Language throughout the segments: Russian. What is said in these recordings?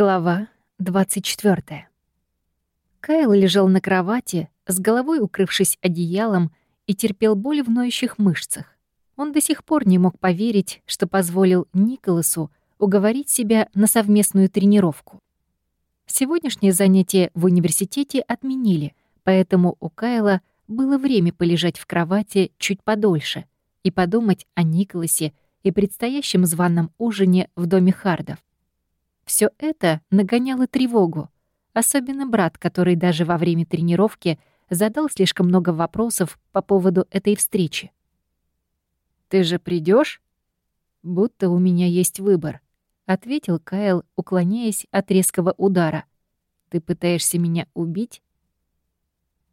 Глава 24. Кайл лежал на кровати, с головой укрывшись одеялом, и терпел боль в ноющих мышцах. Он до сих пор не мог поверить, что позволил Николасу уговорить себя на совместную тренировку. Сегодняшнее занятие в университете отменили, поэтому у Кайла было время полежать в кровати чуть подольше и подумать о Николасе и предстоящем званом ужине в доме Хардов. Все это нагоняло тревогу, особенно брат, который даже во время тренировки задал слишком много вопросов по поводу этой встречи. «Ты же придешь? «Будто у меня есть выбор», — ответил Кайл, уклоняясь от резкого удара. «Ты пытаешься меня убить?»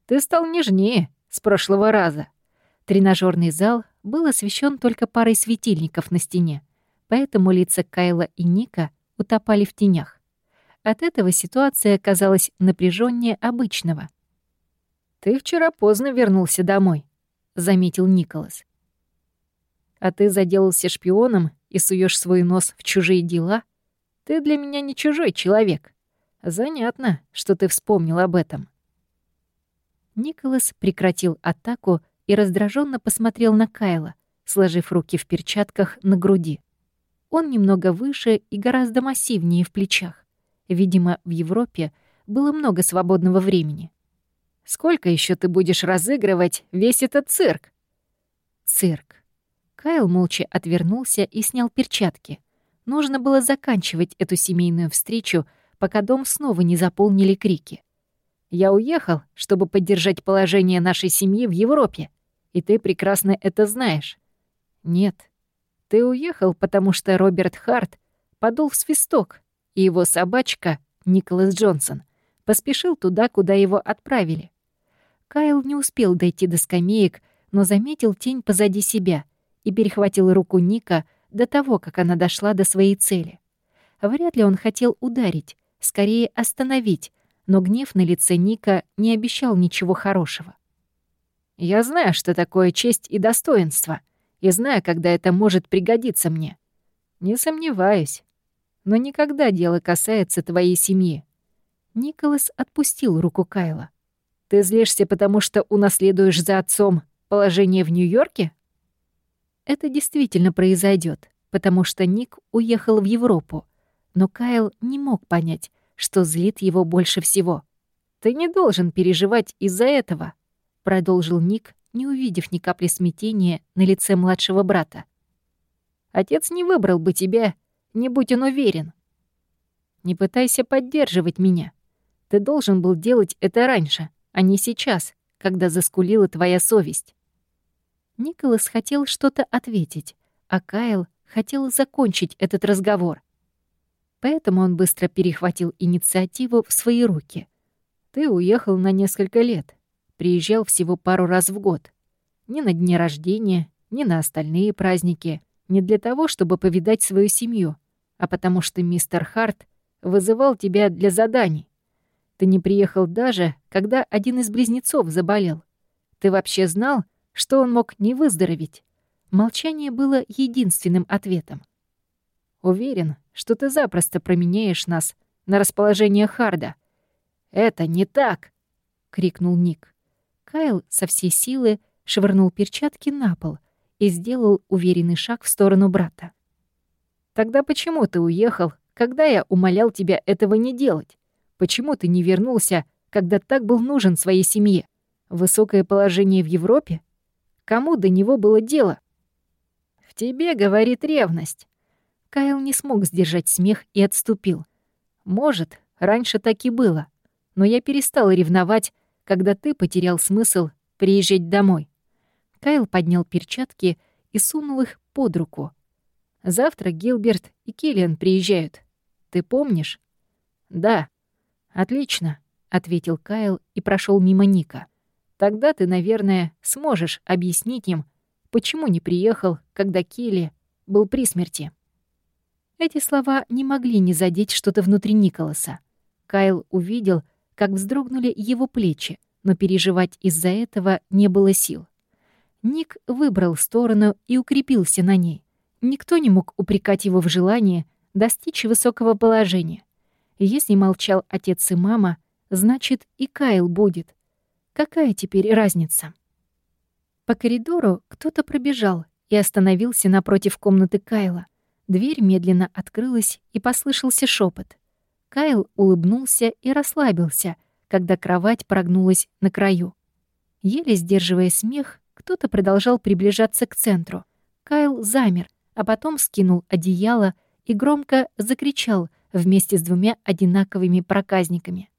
«Ты стал нежнее с прошлого раза». Тренажерный зал был освещен только парой светильников на стене, поэтому лица Кайла и Ника утопали в тенях. От этого ситуация казалась напряженнее обычного. «Ты вчера поздно вернулся домой», — заметил Николас. «А ты заделался шпионом и суешь свой нос в чужие дела? Ты для меня не чужой человек. Занятно, что ты вспомнил об этом». Николас прекратил атаку и раздраженно посмотрел на Кайла, сложив руки в перчатках на груди. Он немного выше и гораздо массивнее в плечах. Видимо, в Европе было много свободного времени. «Сколько еще ты будешь разыгрывать весь этот цирк?» «Цирк». Кайл молча отвернулся и снял перчатки. Нужно было заканчивать эту семейную встречу, пока дом снова не заполнили крики. «Я уехал, чтобы поддержать положение нашей семьи в Европе, и ты прекрасно это знаешь». «Нет, ты уехал, потому что Роберт Харт подул в свисток, и его собачка, Николас Джонсон, поспешил туда, куда его отправили. Кайл не успел дойти до скамеек, но заметил тень позади себя и перехватил руку Ника до того, как она дошла до своей цели. Вряд ли он хотел ударить, скорее остановить, но гнев на лице Ника не обещал ничего хорошего. «Я знаю, что такое честь и достоинство», и знаю, когда это может пригодиться мне. Не сомневаюсь. Но никогда дело касается твоей семьи. Николас отпустил руку Кайла. Ты злишься, потому что унаследуешь за отцом положение в Нью-Йорке? Это действительно произойдет, потому что Ник уехал в Европу, но Кайл не мог понять, что злит его больше всего. «Ты не должен переживать из-за этого», — продолжил Ник, не увидев ни капли смятения на лице младшего брата. «Отец не выбрал бы тебя, не будь он уверен. Не пытайся поддерживать меня. Ты должен был делать это раньше, а не сейчас, когда заскулила твоя совесть». Николас хотел что-то ответить, а Кайл хотел закончить этот разговор. Поэтому он быстро перехватил инициативу в свои руки. «Ты уехал на несколько лет приезжал всего пару раз в год. Ни на дни рождения, ни на остальные праздники. Не для того, чтобы повидать свою семью, а потому что мистер Харт вызывал тебя для заданий. Ты не приехал даже, когда один из близнецов заболел. Ты вообще знал, что он мог не выздороветь? Молчание было единственным ответом. Уверен, что ты запросто променяешь нас на расположение Харда. «Это не так!» — крикнул Ник. Кайл со всей силы швырнул перчатки на пол и сделал уверенный шаг в сторону брата. «Тогда почему ты уехал, когда я умолял тебя этого не делать? Почему ты не вернулся, когда так был нужен своей семье? Высокое положение в Европе? Кому до него было дело?» «В тебе, — говорит ревность». Кайл не смог сдержать смех и отступил. «Может, раньше так и было, но я перестал ревновать, когда ты потерял смысл приезжать домой». Кайл поднял перчатки и сунул их под руку. «Завтра Гилберт и Киллиан приезжают. Ты помнишь?» «Да». «Отлично», — ответил Кайл и прошел мимо Ника. «Тогда ты, наверное, сможешь объяснить им, почему не приехал, когда Келли был при смерти». Эти слова не могли не задеть что-то внутри Николаса. Кайл увидел, как вздрогнули его плечи, но переживать из-за этого не было сил. Ник выбрал сторону и укрепился на ней. Никто не мог упрекать его в желании достичь высокого положения. Если молчал отец и мама, значит, и Кайл будет. Какая теперь разница? По коридору кто-то пробежал и остановился напротив комнаты Кайла. Дверь медленно открылась, и послышался шепот. Кайл улыбнулся и расслабился, когда кровать прогнулась на краю. Еле сдерживая смех, кто-то продолжал приближаться к центру. Кайл замер, а потом скинул одеяло и громко закричал вместе с двумя одинаковыми проказниками.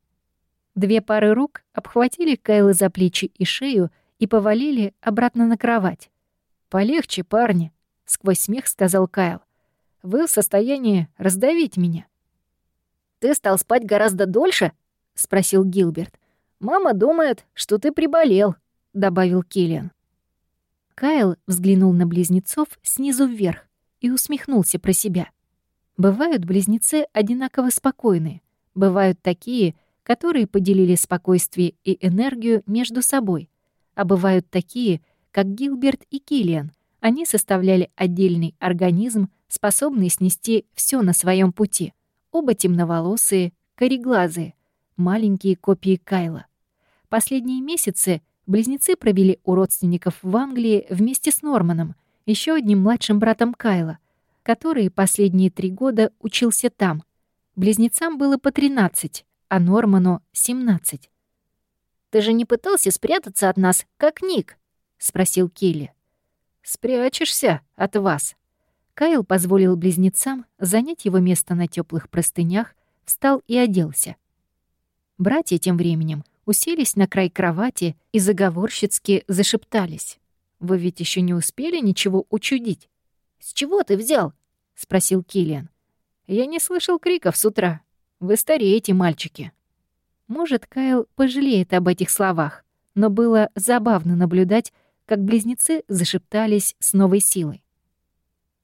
Две пары рук обхватили Кайла за плечи и шею и повалили обратно на кровать. «Полегче, парни», — сквозь смех сказал Кайл. «Вы в состоянии раздавить меня». «Ты стал спать гораздо дольше?» — спросил Гилберт. «Мама думает, что ты приболел», — добавил Киллиан. Кайл взглянул на близнецов снизу вверх и усмехнулся про себя. Бывают близнецы одинаково спокойные, бывают такие, которые поделили спокойствие и энергию между собой, а бывают такие, как Гилберт и Киллиан. Они составляли отдельный организм, способный снести все на своем пути. Оба темноволосые, кореглазые, маленькие копии Кайла. Последние месяцы близнецы провели у родственников в Англии вместе с Норманом, еще одним младшим братом Кайла, который последние три года учился там. Близнецам было по 13, а Норману — 17. «Ты же не пытался спрятаться от нас, как Ник?» — спросил Келли. «Спрячешься от вас». Кайл позволил близнецам занять его место на теплых простынях, встал и оделся. Братья тем временем уселись на край кровати и заговорщицки зашептались. «Вы ведь еще не успели ничего учудить?» «С чего ты взял?» — спросил Киллиан. «Я не слышал криков с утра. Вы стареете, мальчики». Может, Кайл пожалеет об этих словах, но было забавно наблюдать, как близнецы зашептались с новой силой.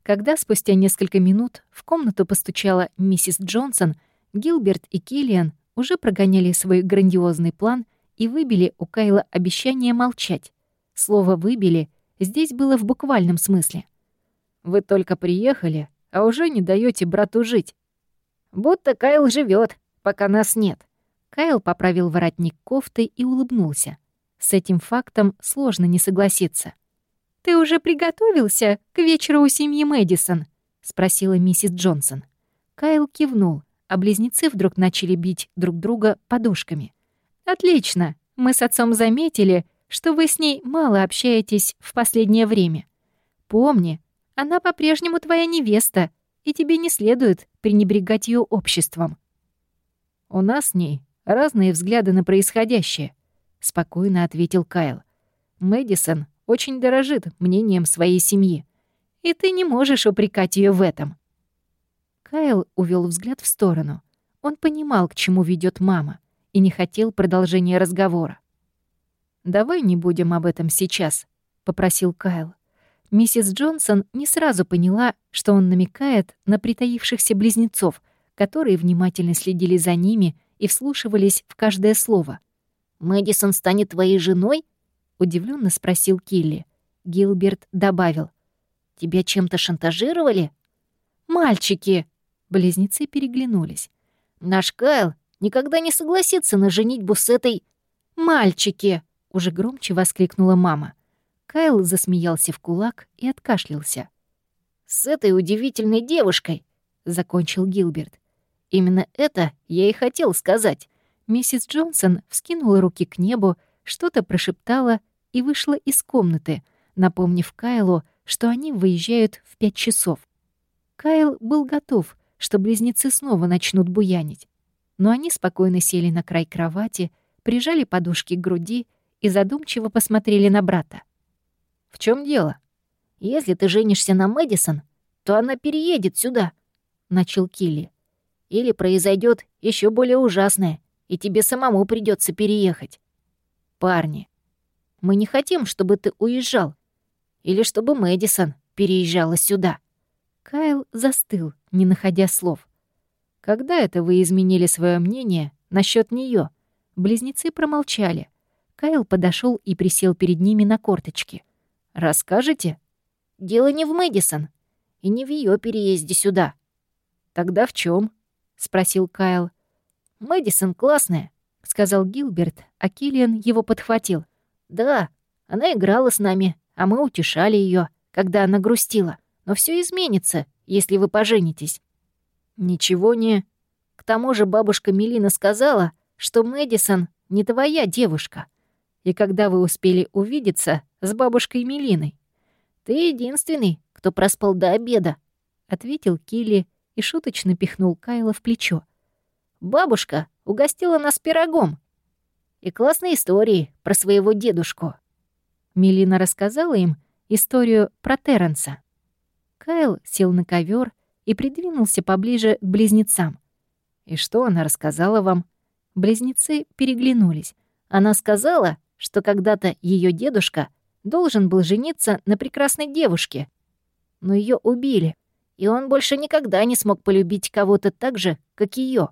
Когда спустя несколько минут в комнату постучала миссис Джонсон, Гилберт и Киллиан уже прогоняли свой грандиозный план и выбили у Кайла обещание молчать. Слово «выбили» здесь было в буквальном смысле. «Вы только приехали, а уже не даете брату жить». «Будто Кайл живет, пока нас нет». Кайл поправил воротник кофты и улыбнулся. С этим фактом сложно не согласиться. «Ты уже приготовился к вечеру у семьи Мэдисон?» — спросила миссис Джонсон. Кайл кивнул, а близнецы вдруг начали бить друг друга подушками. «Отлично! Мы с отцом заметили, что вы с ней мало общаетесь в последнее время. Помни, она по-прежнему твоя невеста, и тебе не следует пренебрегать ее обществом». «У нас с ней разные взгляды на происходящее», спокойно ответил Кайл. Мэдисон очень дорожит мнением своей семьи, и ты не можешь упрекать ее в этом. Кайл увел взгляд в сторону. Он понимал, к чему ведет мама, и не хотел продолжения разговора. «Давай не будем об этом сейчас», — попросил Кайл. Миссис Джонсон не сразу поняла, что он намекает на притаившихся близнецов, которые внимательно следили за ними и вслушивались в каждое слово. «Мэдисон станет твоей женой?» — удивленно спросил Килли. Гилберт добавил. «Тебя чем-то шантажировали?» «Мальчики!» — близнецы переглянулись. «Наш Кайл никогда не согласится на женитьбу с этой...» «Мальчики!» — уже громче воскликнула мама. Кайл засмеялся в кулак и откашлялся. «С этой удивительной девушкой!» — закончил Гилберт. «Именно это я и хотел сказать. Миссис Джонсон вскинула руки к небу, что-то прошептала и вышла из комнаты, напомнив Кайлу, что они выезжают в пять часов. Кайл был готов, что близнецы снова начнут буянить. Но они спокойно сели на край кровати, прижали подушки к груди и задумчиво посмотрели на брата. «В чем дело? Если ты женишься на Мэдисон, то она переедет сюда», — начал Килли. «Или произойдет еще более ужасное и тебе самому придется переехать. Парни, мы не хотим, чтобы ты уезжал. Или чтобы Мэдисон переезжала сюда». Кайл застыл, не находя слов. «Когда это вы изменили свое мнение насчет нее? Близнецы промолчали. Кайл подошел и присел перед ними на корточки. «Расскажете?» «Дело не в Мэдисон и не в ее переезде сюда». «Тогда в чем? спросил Кайл. Мэдисон классная», — сказал Гилберт, а Киллиан его подхватил. «Да, она играла с нами, а мы утешали ее, когда она грустила. Но все изменится, если вы поженитесь». «Ничего не...» К тому же бабушка Мелина сказала, что Мэдисон не твоя девушка. И когда вы успели увидеться с бабушкой Мелиной? Ты единственный, кто проспал до обеда, — ответил Килли и шуточно пихнул Кайла в плечо. Бабушка угостила нас пирогом. И классные истории про своего дедушку. Мелина рассказала им историю про Терренса. Кайл сел на ковер и придвинулся поближе к близнецам. «И что она рассказала вам?» Близнецы переглянулись. Она сказала, что когда-то ее дедушка должен был жениться на прекрасной девушке. Но ее убили, и он больше никогда не смог полюбить кого-то так же, как ее.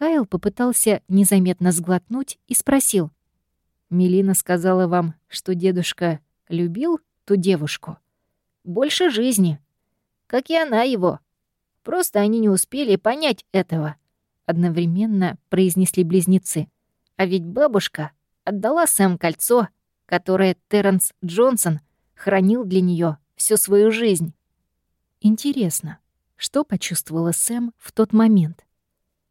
Кайл попытался незаметно сглотнуть и спросил. «Мелина сказала вам, что дедушка любил ту девушку?» «Больше жизни. Как и она его. Просто они не успели понять этого одновременно произнесли близнецы. А ведь бабушка отдала Сэм кольцо, которое Терренс Джонсон хранил для нее всю свою жизнь. Интересно, что почувствовала Сэм в тот момент?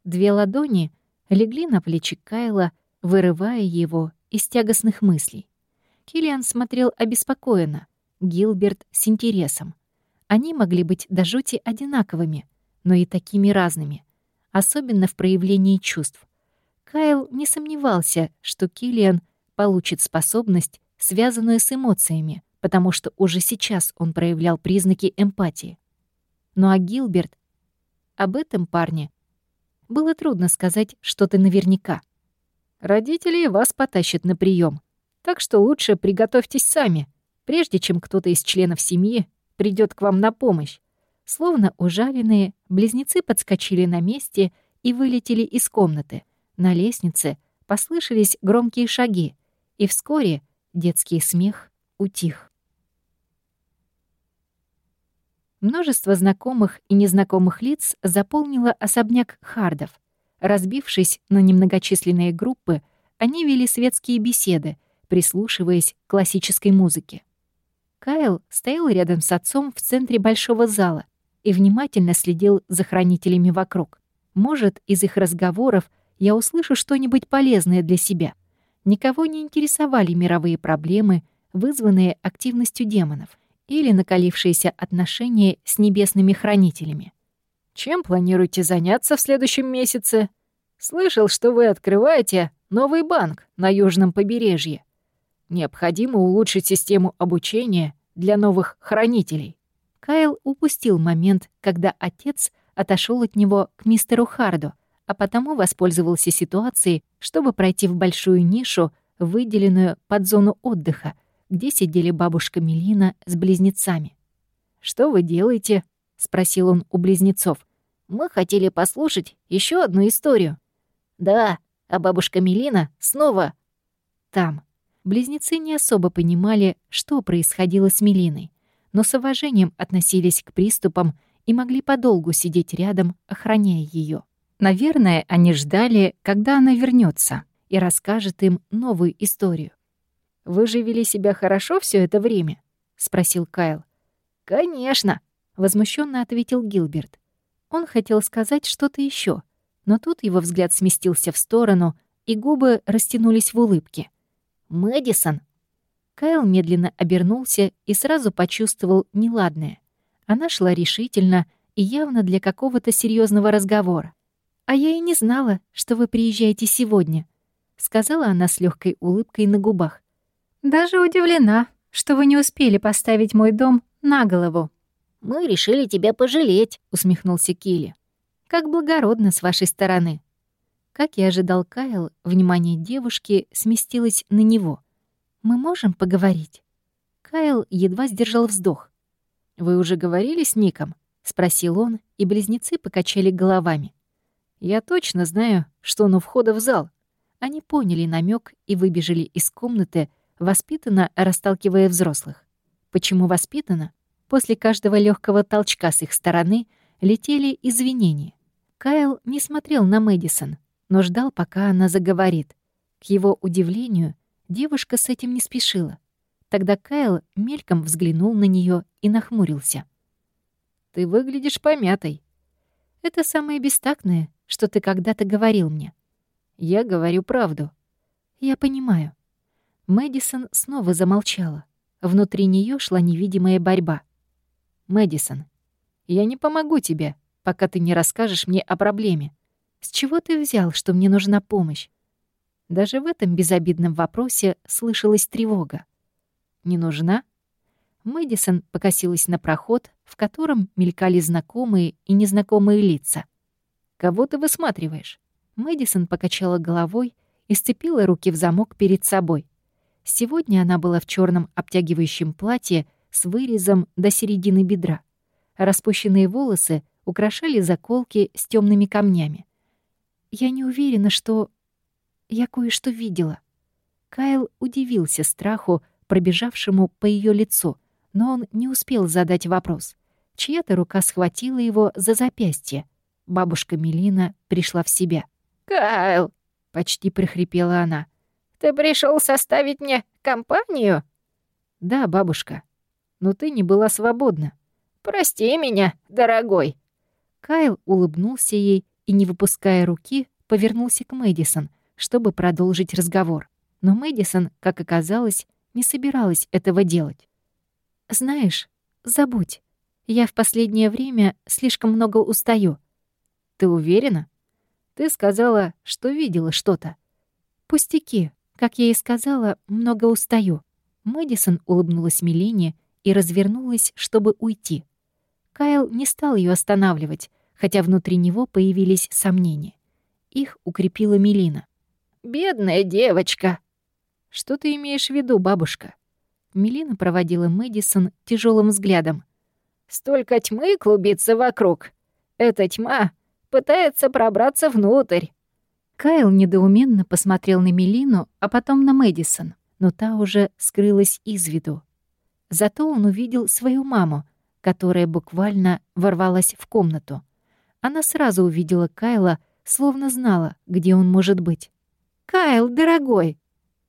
Две ладони легли на плечи Кайла, вырывая его из тягостных мыслей. Киллиан смотрел обеспокоенно, Гилберт — с интересом. Они могли быть до жути одинаковыми, но и такими разными особенно в проявлении чувств. Кайл не сомневался, что Киллиан получит способность, связанную с эмоциями, потому что уже сейчас он проявлял признаки эмпатии. Ну а Гилберт... Об этом парне было трудно сказать что-то наверняка. Родители вас потащат на прием, так что лучше приготовьтесь сами, прежде чем кто-то из членов семьи придет к вам на помощь. Словно ужаленные, близнецы подскочили на месте и вылетели из комнаты. На лестнице послышались громкие шаги, и вскоре детский смех утих. Множество знакомых и незнакомых лиц заполнило особняк Хардов. Разбившись на немногочисленные группы, они вели светские беседы, прислушиваясь к классической музыке. Кайл стоял рядом с отцом в центре большого зала и внимательно следил за хранителями вокруг. Может, из их разговоров я услышу что-нибудь полезное для себя. Никого не интересовали мировые проблемы, вызванные активностью демонов или накалившиеся отношения с небесными хранителями. «Чем планируете заняться в следующем месяце? Слышал, что вы открываете новый банк на южном побережье. Необходимо улучшить систему обучения для новых хранителей. Кайл упустил момент, когда отец отошел от него к мистеру Харду, а потому воспользовался ситуацией, чтобы пройти в большую нишу, выделенную под зону отдыха, где сидели бабушка Мелина с близнецами. «Что вы делаете?» — спросил он у близнецов. «Мы хотели послушать еще одну историю». «Да, а бабушка Мелина снова...» «Там». Близнецы не особо понимали, что происходило с Мелиной но с уважением относились к приступам и могли подолгу сидеть рядом, охраняя ее. Наверное, они ждали, когда она вернется и расскажет им новую историю. «Вы же вели себя хорошо все это время?» — спросил Кайл. «Конечно», — возмущенно ответил Гилберт. Он хотел сказать что-то еще, но тут его взгляд сместился в сторону, и губы растянулись в улыбке. «Мэдисон Кайл медленно обернулся и сразу почувствовал неладное. Она шла решительно и явно для какого-то серьезного разговора. «А я и не знала, что вы приезжаете сегодня», — сказала она с легкой улыбкой на губах. «Даже удивлена, что вы не успели поставить мой дом на голову». «Мы решили тебя пожалеть», — усмехнулся Килли. «Как благородно с вашей стороны». Как и ожидал Кайл, внимание девушки сместилось на него — мы можем поговорить?» Кайл едва сдержал вздох. «Вы уже говорили с Ником?» — спросил он, и близнецы покачали головами. «Я точно знаю, что он у входа в зал». Они поняли намек и выбежали из комнаты, воспитанно расталкивая взрослых. Почему воспитанно? После каждого легкого толчка с их стороны летели извинения. Кайл не смотрел на Мэдисон, но ждал, пока она заговорит. К его удивлению, девушка с этим не спешила. Тогда Кайл мельком взглянул на нее и нахмурился. «Ты выглядишь помятой». «Это самое бестактное, что ты когда-то говорил мне». «Я говорю правду». «Я понимаю». Мэдисон снова замолчала. Внутри нее шла невидимая борьба. «Мэдисон, я не помогу тебе, пока ты не расскажешь мне о проблеме. С чего ты взял, что мне нужна помощь? Даже в этом безобидном вопросе слышалась тревога. Не нужна? Мэдисон покосилась на проход, в котором мелькали знакомые и незнакомые лица. «Кого ты высматриваешь?» Мэдисон покачала головой и сцепила руки в замок перед собой. Сегодня она была в черном обтягивающем платье с вырезом до середины бедра. Распущенные волосы украшали заколки с темными камнями. «Я не уверена, что... Я кое-что видела». Кайл удивился страху, пробежавшему по ее лицу, но он не успел задать вопрос. Чья-то рука схватила его за запястье. Бабушка Мелина пришла в себя. «Кайл!» — почти прихрипела она. «Ты пришел составить мне компанию?» «Да, бабушка. Но ты не была свободна». «Прости меня, дорогой». Кайл улыбнулся ей и, не выпуская руки, повернулся к Мэдисон, чтобы продолжить разговор. Но Мэдисон, как оказалось, не собиралась этого делать. «Знаешь, забудь. Я в последнее время слишком много устаю». «Ты уверена? Ты сказала, что видела что-то». «Пустяки. Как я и сказала, много устаю». Мэдисон улыбнулась Милене и развернулась, чтобы уйти. Кайл не стал ее останавливать, хотя внутри него появились сомнения. Их укрепила Мелина. «Бедная девочка!» «Что ты имеешь в виду, бабушка?» Мелина проводила Мэдисон тяжелым взглядом. «Столько тьмы клубится вокруг. Эта тьма пытается пробраться внутрь». Кайл недоуменно посмотрел на Мелину, а потом на Мэдисон, но та уже скрылась из виду. Зато он увидел свою маму, которая буквально ворвалась в комнату. Она сразу увидела Кайла, словно знала, где он может быть. «Кайл, дорогой!»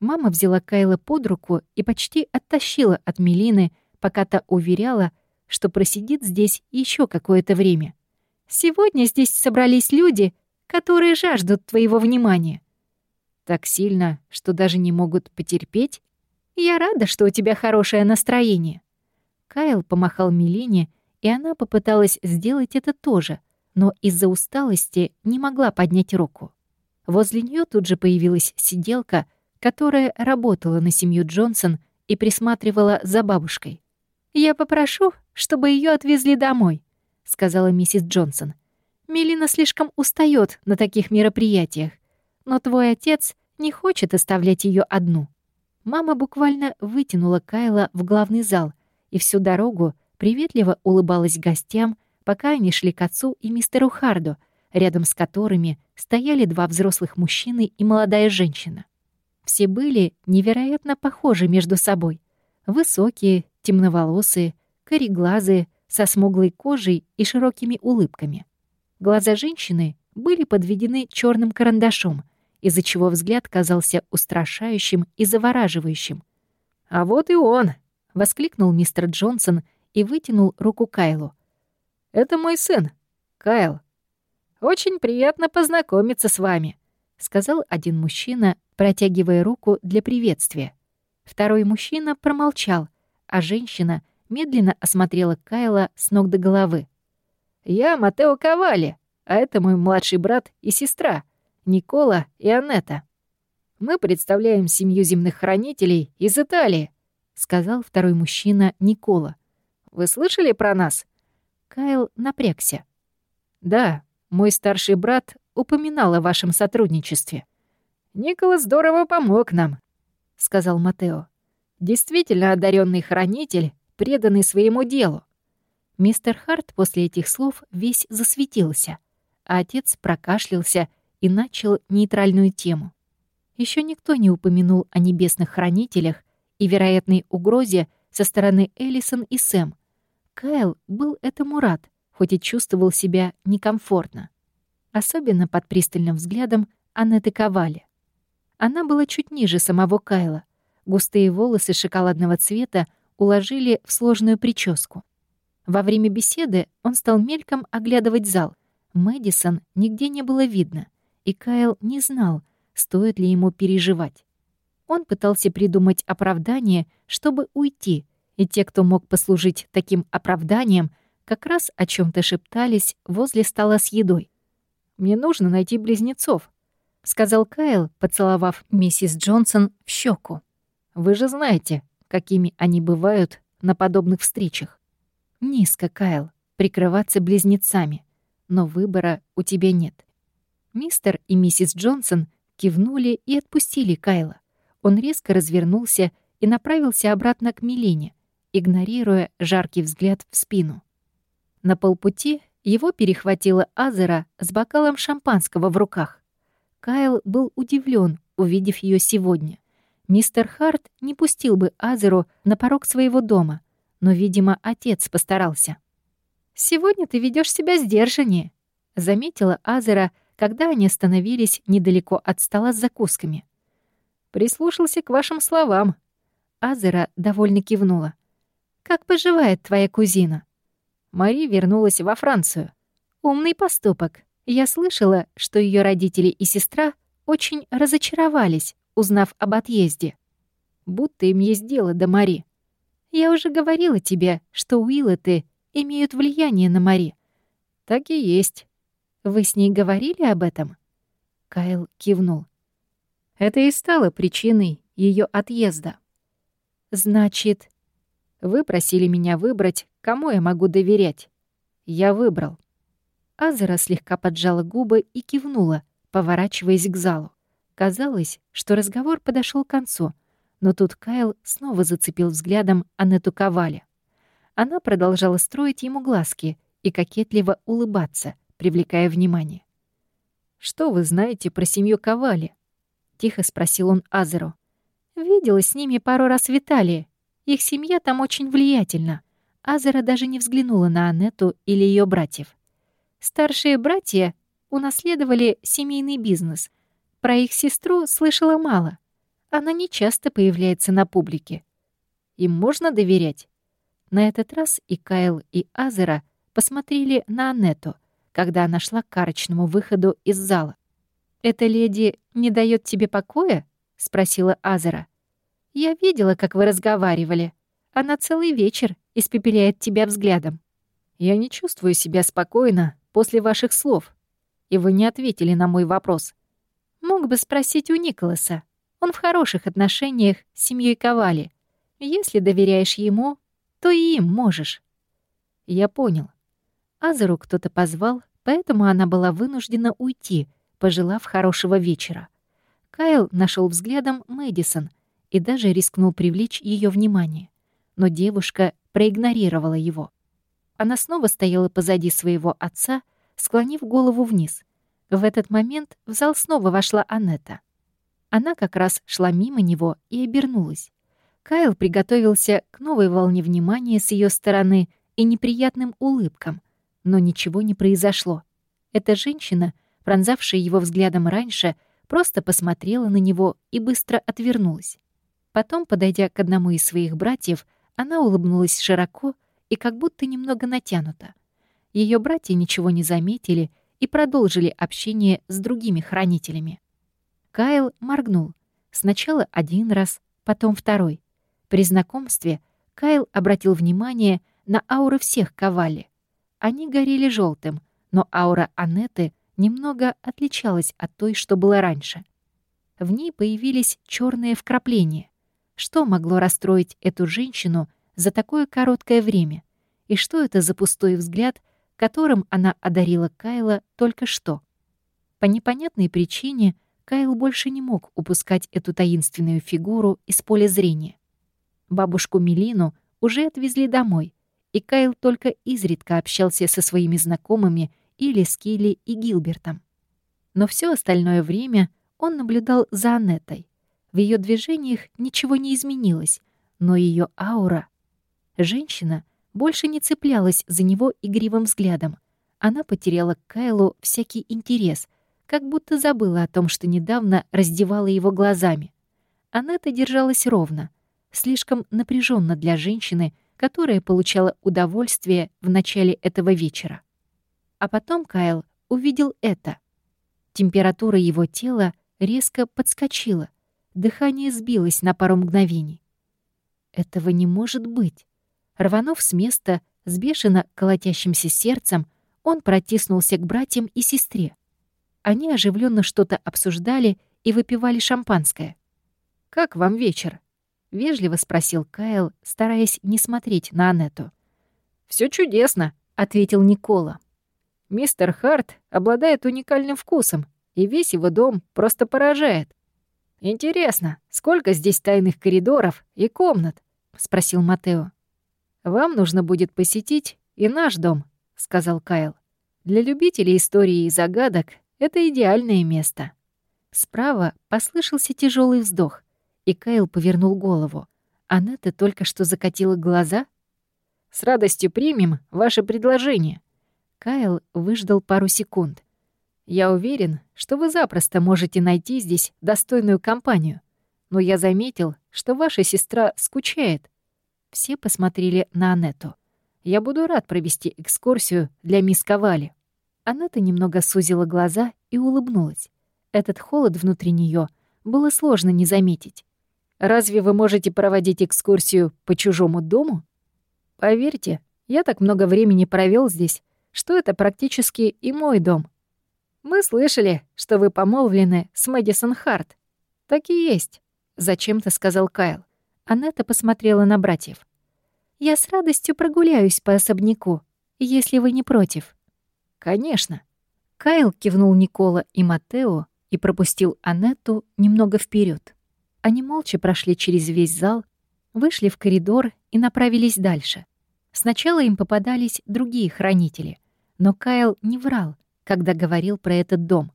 Мама взяла Кайла под руку и почти оттащила от Мелины, пока та уверяла, что просидит здесь еще какое-то время. «Сегодня здесь собрались люди, которые жаждут твоего внимания». «Так сильно, что даже не могут потерпеть?» «Я рада, что у тебя хорошее настроение». Кайл помахал Мелине, и она попыталась сделать это тоже — но из-за усталости не могла поднять руку. Возле нее тут же появилась сиделка, которая работала на семью Джонсон и присматривала за бабушкой. «Я попрошу, чтобы ее отвезли домой», — сказала миссис Джонсон. «Мелина слишком устает на таких мероприятиях, но твой отец не хочет оставлять ее одну». Мама буквально вытянула Кайла в главный зал и всю дорогу приветливо улыбалась гостям, пока они шли к отцу и мистеру Харду, рядом с которыми стояли два взрослых мужчины и молодая женщина. Все были невероятно похожи между собой. Высокие, темноволосые, кореглазые, со смуглой кожей и широкими улыбками. Глаза женщины были подведены черным карандашом, из-за чего взгляд казался устрашающим и завораживающим. «А вот и он!» — воскликнул мистер Джонсон и вытянул руку Кайлу. Это мой сын, Кайл. Очень приятно познакомиться с вами», — сказал один мужчина, протягивая руку для приветствия. Второй мужчина промолчал, а женщина медленно осмотрела Кайла с ног до головы. «Я Матео Кавали, а это мой младший брат и сестра, Никола и Анетта. Мы представляем семью земных хранителей из Италии», — сказал второй мужчина Никола. «Вы слышали про нас?» Кайл напрягся. «Да, мой старший брат упоминал о вашем сотрудничестве. Никола здорово помог нам», — сказал Матео. «Действительно одаренный хранитель, преданный своему делу». Мистер Харт после этих слов весь засветился, а отец прокашлялся и начал нейтральную тему. Еще никто не упомянул о небесных хранителях и вероятной угрозе со стороны Эллисон и Сэм, Кайл был этому рад, хоть и чувствовал себя некомфортно. Особенно под пристальным взглядом Аннеты Ковали. Она была чуть ниже самого Кайла. Густые волосы шоколадного цвета уложили в сложную прическу. Во время беседы он стал мельком оглядывать зал. Мэдисон нигде не было видно, и Кайл не знал, стоит ли ему переживать. Он пытался придумать оправдание, чтобы уйти, и те, кто мог послужить таким оправданием, как раз о чем то шептались возле стола с едой. «Мне нужно найти близнецов», — сказал Кайл, поцеловав миссис Джонсон в щеку. «Вы же знаете, какими они бывают на подобных встречах. Низко, Кайл, прикрываться близнецами, но выбора у тебя нет». Мистер и миссис Джонсон кивнули и отпустили Кайла. Он резко развернулся и направился обратно к Милене, игнорируя жаркий взгляд в спину. На полпути его перехватила Азера с бокалом шампанского в руках. Кайл был удивлен, увидев ее сегодня. Мистер Харт не пустил бы Азеру на порог своего дома, но, видимо, отец постарался. «Сегодня ты ведешь себя сдержаннее», — заметила Азера, когда они остановились недалеко от стола с закусками. «Прислушался к вашим словам». Азера довольно кивнула. «Как поживает твоя кузина?» Мари вернулась во Францию. Умный поступок. Я слышала, что ее родители и сестра очень разочаровались, узнав об отъезде. Будто им есть дело до Мари. Я уже говорила тебе, что Уиллеты имеют влияние на Мари. Так и есть. Вы с ней говорили об этом? Кайл кивнул. Это и стало причиной ее отъезда. Значит, вы просили меня выбрать, кому я могу доверять. Я выбрал. Азера слегка поджала губы и кивнула, поворачиваясь к залу. Казалось, что разговор подошел к концу, но тут Кайл снова зацепил взглядом Анету Ковали. Она продолжала строить ему глазки и кокетливо улыбаться, привлекая внимание. «Что вы знаете про семью Ковали?» — тихо спросил он Азеру. «Видела с ними пару раз в Италии. Их семья там очень влиятельна. Азера даже не взглянула на Аннету или ее братьев. Старшие братья унаследовали семейный бизнес. Про их сестру слышала мало. Она не часто появляется на публике. Им можно доверять? На этот раз и Кайл, и Азера посмотрели на Аннету, когда она шла к карочному выходу из зала. «Эта леди не дает тебе покоя?» — спросила Азера. Я видела, как вы разговаривали. Она целый вечер испепеляет тебя взглядом. Я не чувствую себя спокойно после ваших слов. И вы не ответили на мой вопрос. Мог бы спросить у Николаса. Он в хороших отношениях с семьей Ковали. Если доверяешь ему, то и им можешь. Я понял. Азеру кто-то позвал, поэтому она была вынуждена уйти, пожелав хорошего вечера. Кайл нашел взглядом Мэдисон — и даже рискнул привлечь ее внимание. Но девушка проигнорировала его. Она снова стояла позади своего отца, склонив голову вниз. В этот момент в зал снова вошла Анетта. Она как раз шла мимо него и обернулась. Кайл приготовился к новой волне внимания с ее стороны и неприятным улыбкам, но ничего не произошло. Эта женщина, пронзавшая его взглядом раньше, просто посмотрела на него и быстро отвернулась. Потом, подойдя к одному из своих братьев, она улыбнулась широко и как будто немного натянуто. Ее братья ничего не заметили и продолжили общение с другими хранителями. Кайл моргнул. Сначала один раз, потом второй. При знакомстве Кайл обратил внимание на ауры всех Ковали. Они горели желтым, но аура Анеты немного отличалась от той, что была раньше. В ней появились черные вкрапления. Что могло расстроить эту женщину за такое короткое время? И что это за пустой взгляд, которым она одарила Кайла только что? По непонятной причине Кайл больше не мог упускать эту таинственную фигуру из поля зрения. Бабушку Мелину уже отвезли домой, и Кайл только изредка общался со своими знакомыми или с Килли и Гилбертом. Но все остальное время он наблюдал за Анеттой. В ее движениях ничего не изменилось, но ее аура... Женщина больше не цеплялась за него игривым взглядом. Она потеряла к Кайлу всякий интерес, как будто забыла о том, что недавно раздевала его глазами. Анетта держалась ровно, слишком напряженно для женщины, которая получала удовольствие в начале этого вечера. А потом Кайл увидел это. Температура его тела резко подскочила, дыхание сбилось на пару мгновений. Этого не может быть. Рванув с места с бешено колотящимся сердцем, он протиснулся к братьям и сестре. Они оживленно что-то обсуждали и выпивали шампанское. «Как вам вечер?» — вежливо спросил Кайл, стараясь не смотреть на Анетту. Все чудесно», — ответил Никола. «Мистер Харт обладает уникальным вкусом, и весь его дом просто поражает. «Интересно, сколько здесь тайных коридоров и комнат?» — спросил Матео. «Вам нужно будет посетить и наш дом», — сказал Кайл. «Для любителей истории и загадок это идеальное место». Справа послышался тяжелый вздох, и Кайл повернул голову. Анетта только что закатила глаза. «С радостью примем ваше предложение». Кайл выждал пару секунд. «Я уверен, что вы запросто можете найти здесь достойную компанию. Но я заметил, что ваша сестра скучает». Все посмотрели на Анетту. «Я буду рад провести экскурсию для мисс Ковали». Анетта немного сузила глаза и улыбнулась. Этот холод внутри нее было сложно не заметить. Разве вы можете проводить экскурсию по чужому дому? Поверьте, я так много времени провел здесь, что это практически и мой дом. Мы слышали, что вы помолвлены с Мэдисон Харт. Так и есть, зачем-то сказал Кайл. Анетта посмотрела на братьев. Я с радостью прогуляюсь по особняку, если вы не против. Конечно. Кайл кивнул Никола и Матео и пропустил Анетту немного вперед. Они молча прошли через весь зал, вышли в коридор и направились дальше. Сначала им попадались другие хранители, но Кайл не врал, когда говорил про этот дом.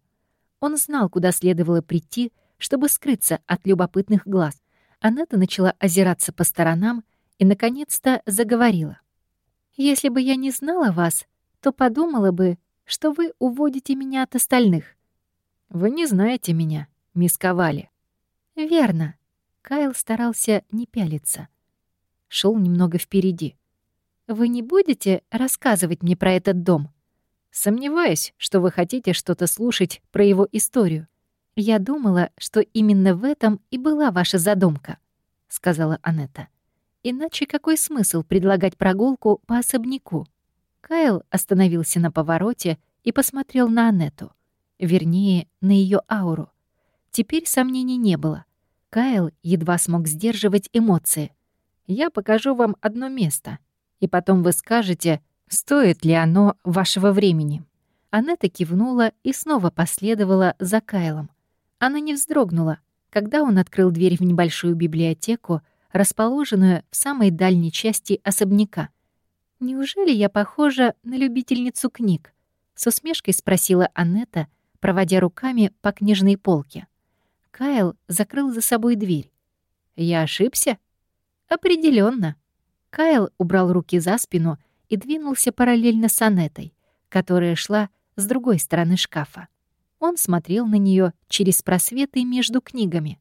Он знал, куда следовало прийти, чтобы скрыться от любопытных глаз. Анетта начала озираться по сторонам и, наконец-то, заговорила. «Если бы я не знала вас, то подумала бы, что вы уводите меня от остальных». «Вы не знаете меня, мисс Ковали», «Верно». Кайл старался не пялиться. Шел немного впереди. «Вы не будете рассказывать мне про этот дом?» «Сомневаюсь, что вы хотите что-то слушать про его историю. Я думала, что именно в этом и была ваша задумка», — сказала Анетта. «Иначе какой смысл предлагать прогулку по особняку?» Кайл остановился на повороте и посмотрел на Анетту. Вернее, на ее ауру. Теперь сомнений не было. Кайл едва смог сдерживать эмоции. «Я покажу вам одно место, и потом вы скажете, стоит ли оно вашего времени». Анетта кивнула и снова последовала за Кайлом. Она не вздрогнула, когда он открыл дверь в небольшую библиотеку, расположенную в самой дальней части особняка. «Неужели я похожа на любительницу книг?» — с усмешкой спросила Анетта, проводя руками по книжной полке. Кайл закрыл за собой дверь. «Я ошибся?» Определенно. Кайл убрал руки за спину и двинулся параллельно с Анетой, которая шла с другой стороны шкафа. Он смотрел на нее через просветы между книгами.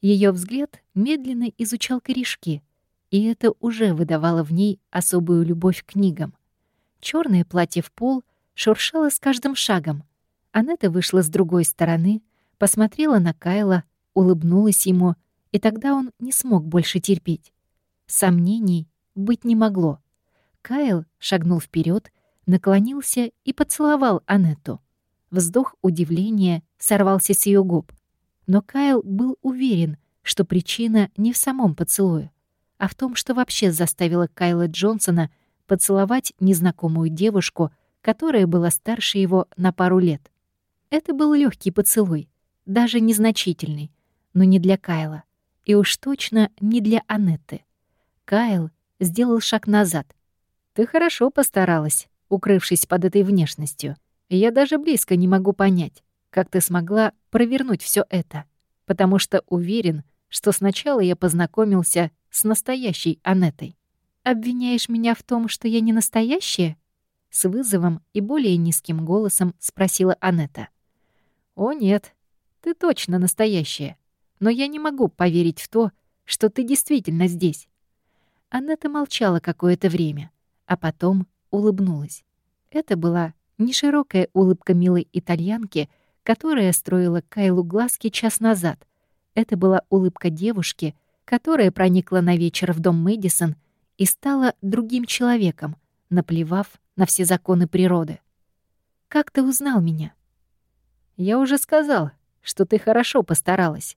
Ее взгляд медленно изучал корешки, и это уже выдавало в ней особую любовь к книгам. Черное платье в пол шуршало с каждым шагом. Анетта вышла с другой стороны — посмотрела на Кайла, улыбнулась ему, и тогда он не смог больше терпеть. Сомнений быть не могло. Кайл шагнул вперед, наклонился и поцеловал Анетту. Вздох удивления сорвался с ее губ. Но Кайл был уверен, что причина не в самом поцелуе, а в том, что вообще заставило Кайла Джонсона поцеловать незнакомую девушку, которая была старше его на пару лет. Это был легкий поцелуй, даже незначительный, но не для Кайла. И уж точно не для Анетты. Кайл сделал шаг назад. «Ты хорошо постаралась, укрывшись под этой внешностью. я даже близко не могу понять, как ты смогла провернуть все это, потому что уверен, что сначала я познакомился с настоящей Анеттой. Обвиняешь меня в том, что я не настоящая?» С вызовом и более низким голосом спросила Анетта. «О нет, ты точно настоящая. Но я не могу поверить в то, что ты действительно здесь». Аннета молчала какое-то время, а потом улыбнулась. Это была не широкая улыбка милой итальянки, которая строила Кайлу глазки час назад. Это была улыбка девушки, которая проникла на вечер в дом Мэдисон и стала другим человеком, наплевав на все законы природы. «Как ты узнал меня?» «Я уже сказал, что ты хорошо постаралась.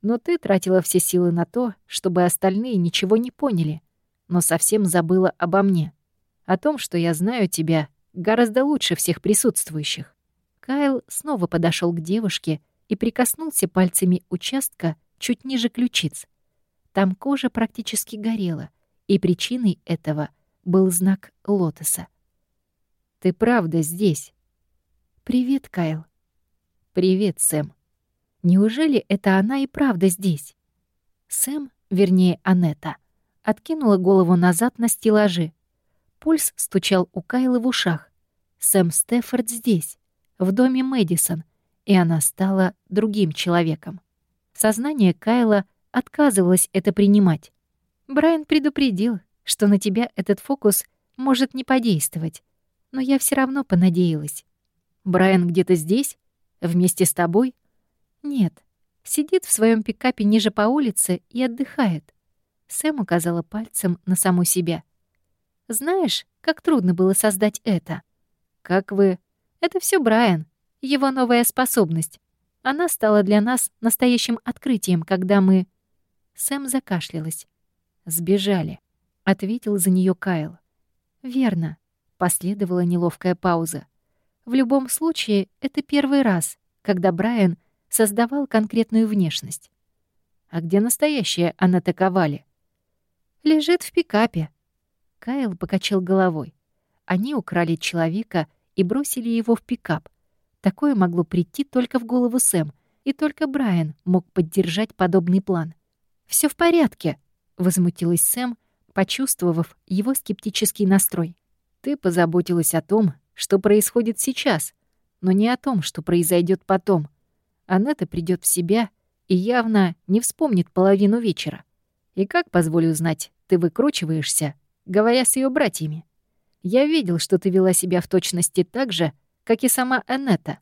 Но ты тратила все силы на то, чтобы остальные ничего не поняли, но совсем забыла обо мне, о том, что я знаю тебя гораздо лучше всех присутствующих». Кайл снова подошел к девушке и прикоснулся пальцами участка чуть ниже ключиц. Там кожа практически горела, и причиной этого был знак лотоса. «Ты правда здесь?» «Привет, Кайл». «Привет, Сэм». Неужели это она и правда здесь? Сэм, вернее, Анетта, откинула голову назад на стеллажи. Пульс стучал у Кайла в ушах. Сэм Стефорд здесь, в доме Мэдисон, и она стала другим человеком. Сознание Кайла отказывалось это принимать. Брайан предупредил, что на тебя этот фокус может не подействовать, но я все равно понадеялась. Брайан где-то здесь? Вместе с тобой? Нет, сидит в своем пикапе ниже по улице и отдыхает. Сэм указала пальцем на саму себя. Знаешь, как трудно было создать это? Как вы... Это все Брайан, его новая способность. Она стала для нас настоящим открытием, когда мы... Сэм закашлялась. «Сбежали», — ответил за нее Кайл. «Верно», — последовала неловкая пауза. «В любом случае, это первый раз, когда Брайан создавал конкретную внешность. А где настоящая она таковали? Лежит в пикапе. Кайл покачал головой. Они украли человека и бросили его в пикап. Такое могло прийти только в голову Сэм, и только Брайан мог поддержать подобный план. Все в порядке», — возмутилась Сэм, почувствовав его скептический настрой. «Ты позаботилась о том, что происходит сейчас, но не о том, что произойдет потом. Она-то придет в себя и явно не вспомнит половину вечера. И как, позволю знать, ты выкручиваешься, говоря с ее братьями? Я видел, что ты вела себя в точности так же, как и сама Анетта.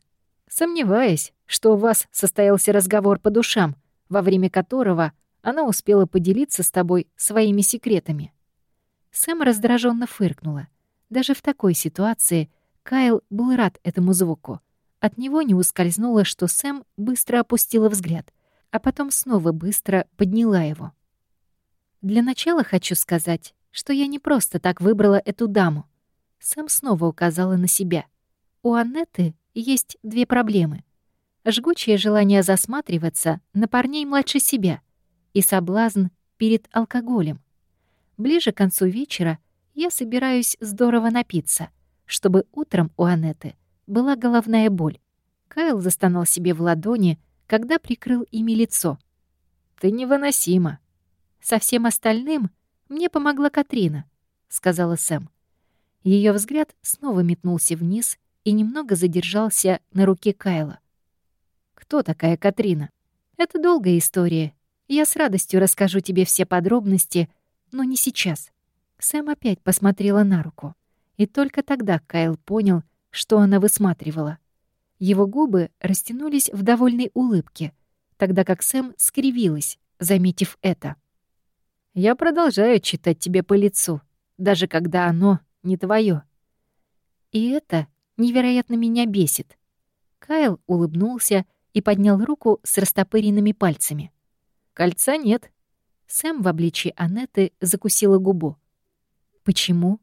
Сомневаясь, что у вас состоялся разговор по душам, во время которого она успела поделиться с тобой своими секретами. Сэм раздраженно фыркнула. Даже в такой ситуации Кайл был рад этому звуку. От него не ускользнуло, что Сэм быстро опустила взгляд, а потом снова быстро подняла его. «Для начала хочу сказать, что я не просто так выбрала эту даму». Сэм снова указала на себя. «У Аннеты есть две проблемы. Жгучее желание засматриваться на парней младше себя — и соблазн перед алкоголем. Ближе к концу вечера я собираюсь здорово напиться, чтобы утром у Анеты была головная боль. Кайл застонал себе в ладони, когда прикрыл ими лицо. «Ты невыносима». «Со всем остальным мне помогла Катрина», — сказала Сэм. Ее взгляд снова метнулся вниз и немного задержался на руке Кайла. «Кто такая Катрина?» «Это долгая история, я с радостью расскажу тебе все подробности, но не сейчас». Сэм опять посмотрела на руку. И только тогда Кайл понял, что она высматривала. Его губы растянулись в довольной улыбке, тогда как Сэм скривилась, заметив это. «Я продолжаю читать тебе по лицу, даже когда оно не твое. И это невероятно меня бесит». Кайл улыбнулся и поднял руку с растопыренными пальцами. Кольца нет. Сэм в обличии Анеты закусила губу. Почему?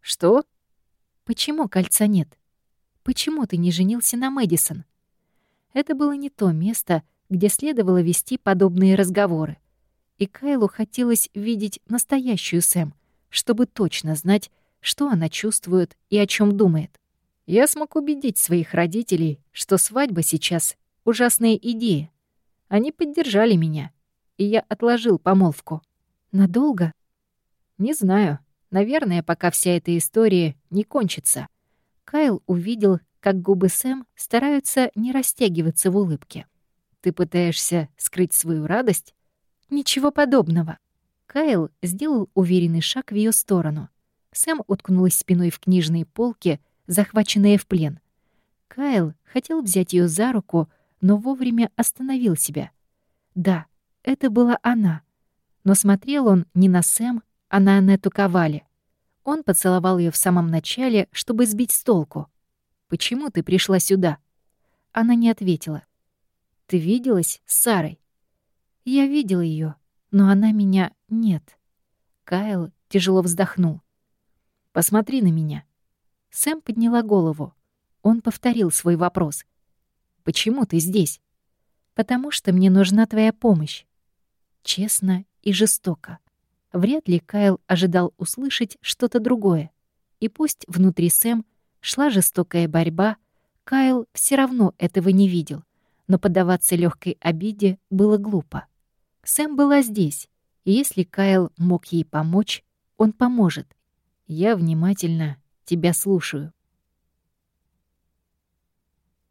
Что? Почему кольца нет? Почему ты не женился на Мэдисон? Это было не то место, где следовало вести подобные разговоры. И Кайлу хотелось видеть настоящую Сэм, чтобы точно знать, что она чувствует и о чем думает. Я смог убедить своих родителей, что свадьба сейчас — ужасная идея, они поддержали меня, и я отложил помолвку. Надолго? Не знаю. Наверное, пока вся эта история не кончится. Кайл увидел, как губы Сэм стараются не растягиваться в улыбке. «Ты пытаешься скрыть свою радость?» «Ничего подобного». Кайл сделал уверенный шаг в ее сторону. Сэм уткнулась спиной в книжные полки, захваченные в плен. Кайл хотел взять ее за руку, но вовремя остановил себя. Да, это была она. Но смотрел он не на Сэм, а на Анетту Ковали. Он поцеловал ее в самом начале, чтобы сбить с толку. «Почему ты пришла сюда?» Она не ответила. «Ты виделась с Сарой?» «Я видел ее, но она меня нет». Кайл тяжело вздохнул. «Посмотри на меня». Сэм подняла голову. Он повторил свой вопрос. «Почему ты здесь?» «Потому что мне нужна твоя помощь». Честно и жестоко. Вряд ли Кайл ожидал услышать что-то другое. И пусть внутри Сэм шла жестокая борьба, Кайл все равно этого не видел, но поддаваться легкой обиде было глупо. Сэм была здесь, и если Кайл мог ей помочь, он поможет. «Я внимательно тебя слушаю»,